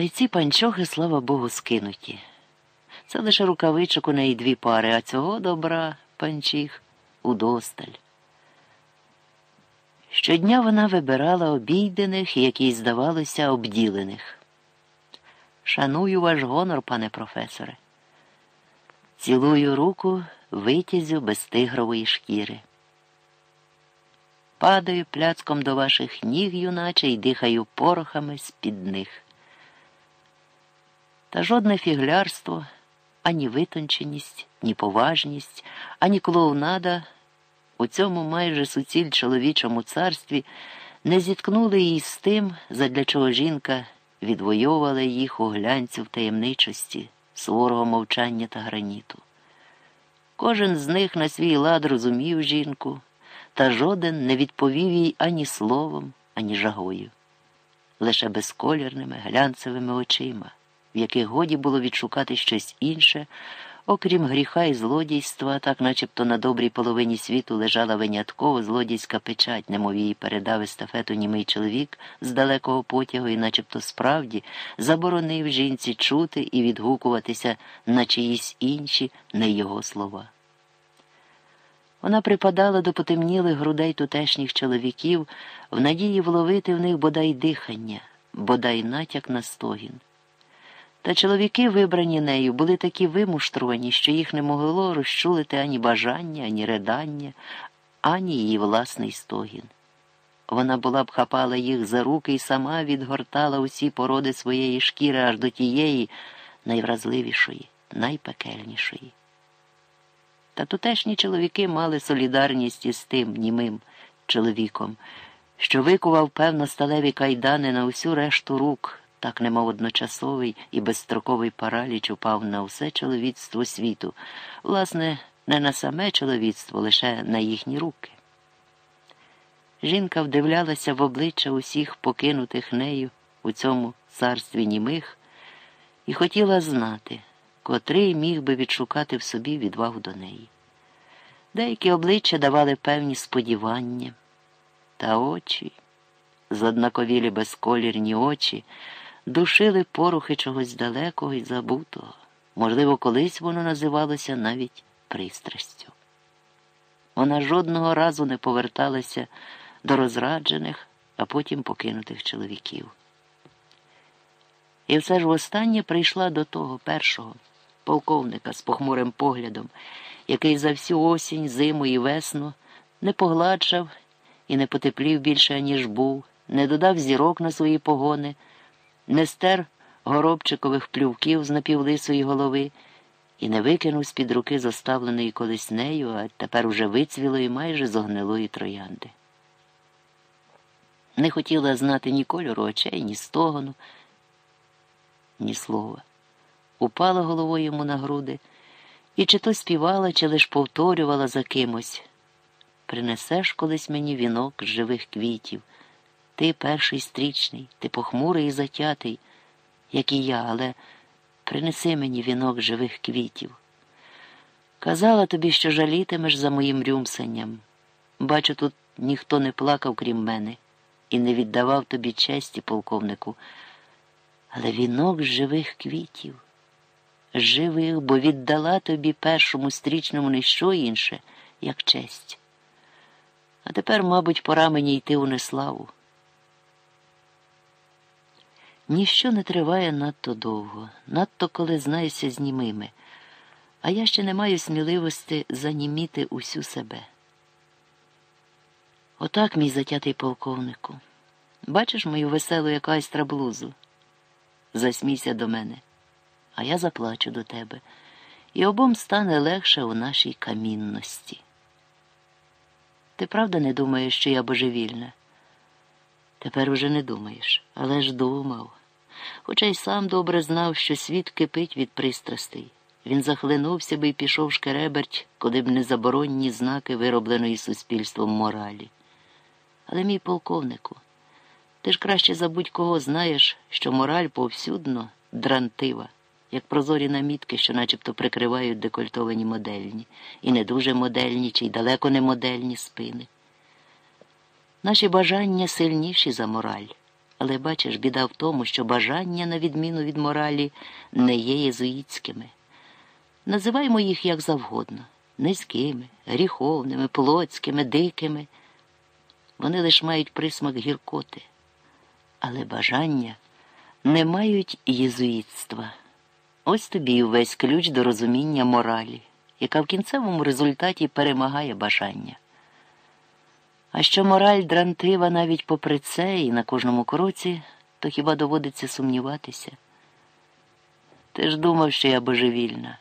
Та й ці панчохи, слава Богу, скинуті. Це лише рукавичок у неї дві пари, а цього добра панчіх удосталь. Щодня вона вибирала обійдених і, як їй здавалося, обділених. Шаную ваш гонор, пане професоре. Цілую руку витязю без тигрової шкіри. Падаю пляцком до ваших ніг, юначе, і дихаю порохами з-під них. Та жодне фіглярство, ані витонченість, ні поважність, ані клоунада у цьому майже суціль чоловічому царстві не зіткнули її з тим, задля чого жінка відвоювала їх у глянцю в таємничості, суворого мовчання та граніту. Кожен з них на свій лад розумів жінку, та жоден не відповів їй ані словом, ані жагою, лише безколірними глянцевими очима, в яких годі було відшукати щось інше. Окрім гріха і злодійства, так начебто на добрій половині світу лежала винятково злодійська печать, немов її передав естафету німий чоловік з далекого потягу і начебто справді заборонив жінці чути і відгукуватися на чиїсь інші, не його слова. Вона припадала до потемнілих грудей тутешніх чоловіків в надії вловити в них бодай дихання, бодай натяк на стогін. Та чоловіки, вибрані нею, були такі вимуштровані, що їх не могло розчулити ані бажання, ані ридання, ані її власний стогін. Вона була б хапала їх за руки і сама відгортала усі породи своєї шкіри аж до тієї найвразливішої, найпекельнішої. Та тутешні чоловіки мали солідарність із тим німим чоловіком, що викував певно сталеві кайдани на усю решту рук так немов одночасовий і безстроковий параліч упав на все чоловіцтво світу, власне, не на саме чоловіцтво, лише на їхні руки. Жінка вдивлялася в обличчя усіх покинутих нею у цьому царстві німих і хотіла знати, котрий міг би відшукати в собі відвагу до неї. Деякі обличчя давали певні сподівання, та очі, зладнаковілі безколірні очі душили порухи чогось далекого і забутого. Можливо, колись воно називалося навіть пристрастю. Вона жодного разу не поверталася до розраджених, а потім покинутих чоловіків. І все ж востаннє прийшла до того першого полковника з похмурим поглядом, який за всю осінь, зиму і весну не погладшав і не потеплів більше, аніж був, не додав зірок на свої погони не стер горобчикових плювків з напівлисої голови і не викинув з під руки заставленої колись нею, а тепер уже вицвілої майже зогнилої троянди. Не хотіла знати ні кольору очей, ні стогону, ні слова. Упала головою йому на груди і чи то співала, чи лиш повторювала за кимось. Принесеш колись мені вінок з живих квітів. Ти перший стрічний, ти похмурий і затятий, як і я, але принеси мені вінок живих квітів. Казала тобі, що жалітимеш за моїм рюмсанням. Бачу, тут ніхто не плакав, крім мене, і не віддавав тобі честі, полковнику. Але вінок живих квітів, живих, бо віддала тобі першому стрічному не що інше, як честь. А тепер, мабуть, пора мені йти у неславу. Ніщо не триває надто довго, надто коли знаєшся з німими, а я ще не маю сміливості заніміти усю себе. Отак, мій затятий полковнику, бачиш мою веселу якась траблузу? Засмійся до мене, а я заплачу до тебе, і обом стане легше у нашій камінності. Ти правда не думаєш, що я божевільна? Тепер уже не думаєш, але ж думав хоча й сам добре знав, що світ кипить від пристрастей. Він захлинувся би і пішов шкереберть, коли б не заборонні знаки виробленої суспільством моралі. Але, мій полковнику, ти ж краще забудь кого знаєш, що мораль повсюдно дрантива, як прозорі намітки, що начебто прикривають декольтовані модельні, і не дуже модельні, чи й далеко не модельні спини. Наші бажання сильніші за мораль Але бачиш, біда в тому, що бажання, на відміну від моралі, не є єзуїтськими. Називаємо їх як завгодно низькими, гріховними, плотськими, дикими. Вони лише мають присмак гіркоти, але бажання не мають єзуїтства. Ось тобі і весь ключ до розуміння моралі, яка в кінцевому результаті перемагає бажання. А що мораль дрантива навіть попри це і на кожному кроці, то хіба доводиться сумніватися? Ти ж думав, що я божевільна,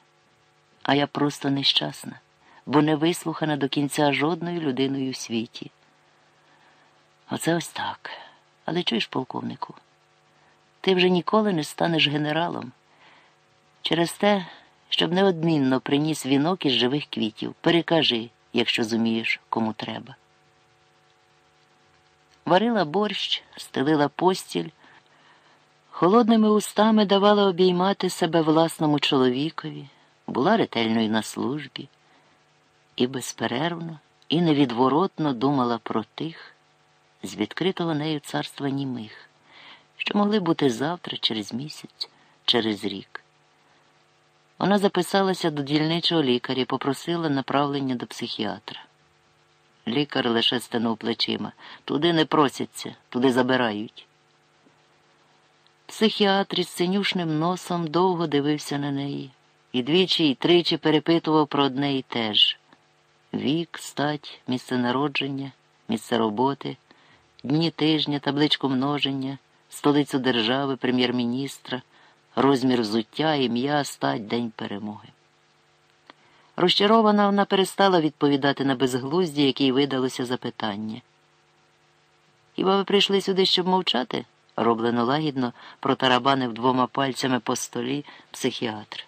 а я просто нещасна, бо не вислухана до кінця жодною людиною в світі. Оце ось так. Але чуєш, полковнику, ти вже ніколи не станеш генералом. Через те, щоб неодмінно приніс вінок із живих квітів, перекажи, якщо зумієш, кому треба. Варила борщ, стелила постіль, холодними устами давала обіймати себе власному чоловікові, була ретельною на службі і безперервно, і невідворотно думала про тих, з відкритого нею царства німих, що могли бути завтра, через місяць, через рік. Вона записалася до дільничого лікаря і попросила направлення до психіатра. Лікар лише стенув плечима. Туди не просяться, туди забирають. Психіатр із синюшним носом довго дивився на неї і двічі й тричі перепитував про одне і те ж вік, стать, місце народження, місце роботи, дні тижня, табличку множення, столицю держави, прем'єр-міністра, розмір взуття, ім'я, стать, день перемоги. Розчарована вона перестала відповідати на безглузді, якій видалося запитання. Хіба ви прийшли сюди, щоб мовчати? роблено лагідно протарабанив двома пальцями по столі психіатр.